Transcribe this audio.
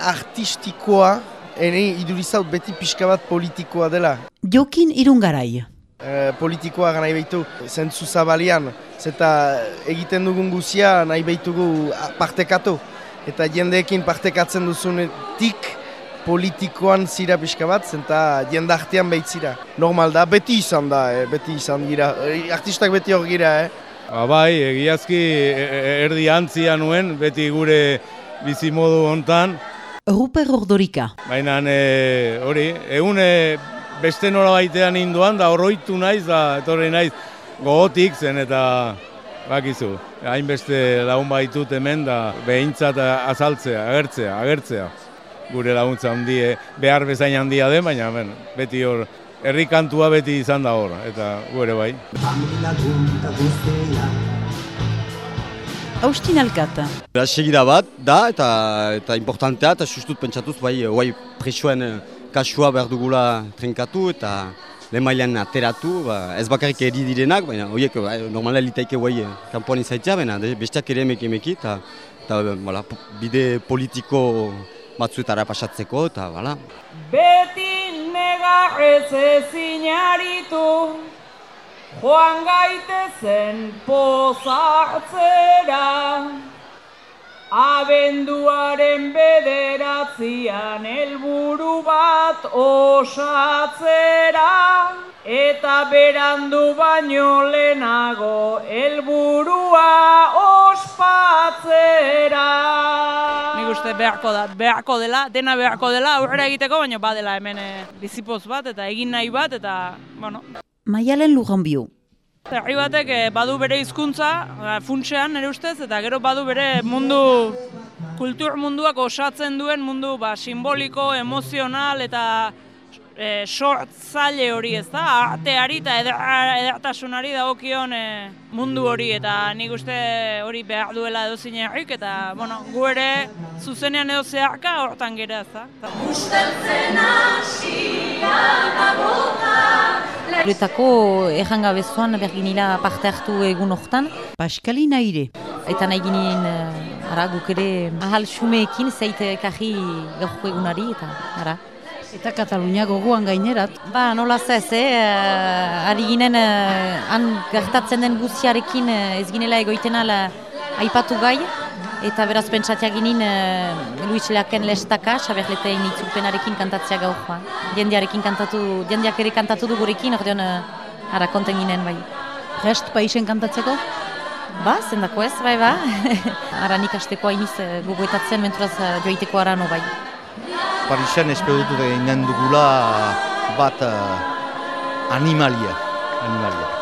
artistikoa, ere idurizaut beti pixka bat politikoa dela. Jokin irungarai. E, politikoa nahi behitu zentzu zabalian, zeta egiten dugun guzia nahi behitugu partekatu. Eta jendeekin partekatzen duzunetik politikoan zira pixka bat, zenta jende artean behitzira. Normal da, beti izan da, eh, beti izan gira. E, artistak beti hor gira, eh? Ba, bai, egiazki e, e, erdi antzia nuen, beti gure bizimodu hontan. Ruper Ordorika. Baina e, hori, egun e, beste nora baitean induan, da horroitu naiz, da etorri naiz gogotik zen eta bakizu. Hainbeste lagun baitut hemen da behintzat azaltzea, agertzea, agertzea. Gure laguntza handie, behar bezain handia den, baina ben, beti hor herri kantua beti izan da hor, eta gure bai. Austin Alkata. Segida bat, da, eta, eta importantea, eta sustut pentsatuz, bai, bai presoen eh, kasua behar dugula trenkatu, eta lehen ateratu, ba, ez bakarrik eri direnak, baina horiek ba, normala litaike bai eh, kanpoan izaitzea, baina besteak ere emeki emeki, eta, eta bala, bide politiko batzuetara pasatzeko, eta bala. Beti negarrez ezinaritu, joan gaitezen pozartzera, abenduaren bederatzian helburu bat osatzera, eta berandu baino lehenago helburua ospatzera. Nik uste beharko da, beharko dela, dena beharko dela, aurrera egiteko, baina badela hemen e, bizipoz bat, eta egin nahi bat, eta, bueno, Maialen Lujanbio. Herri batek eh, badu bere hizkuntza eh, funtsean nire ustez eta gero badu bere mundu kultur munduak osatzen duen mundu ba, simboliko, emozional eta e, sortzaile hori ez da, arteari eta edertasunari dagokion e, mundu hori eta nik uste hori behar duela edo zinerik eta bueno, gu ere zuzenean edo zeharka hortan gera ez da. Usteltzen Guretako erran gabezuan berginila parte hartu egun hortan. Paskali naire. Eta nahi ginen, uh, ara, guk ere ahal xumeekin zeite ekarri gaurko egunari, eta ara. Eta Katalunia gogoan gainerat. Ba, nola zez, eh? Uh, ari ginen, uh, han gertatzen den guziarekin uh, ez ginela egoiten ala aipatu gai. Eta beraz pentsatia ginen uh, Luis Laken lestaka, xaberletein itzulpenarekin kantatzea gaur joan. Jendearekin kantatu, jendeak ere kantatu du gurekin, ordean uh, ara konten ginen bai. Rest paisen kantatzeko? Ba, zendako ez, bai ba. ara nik asteko hainiz uh, gogoetatzen menturaz uh, joiteko arano bai. Parisen espedutu eginen dugula bat uh, animalia. animalia.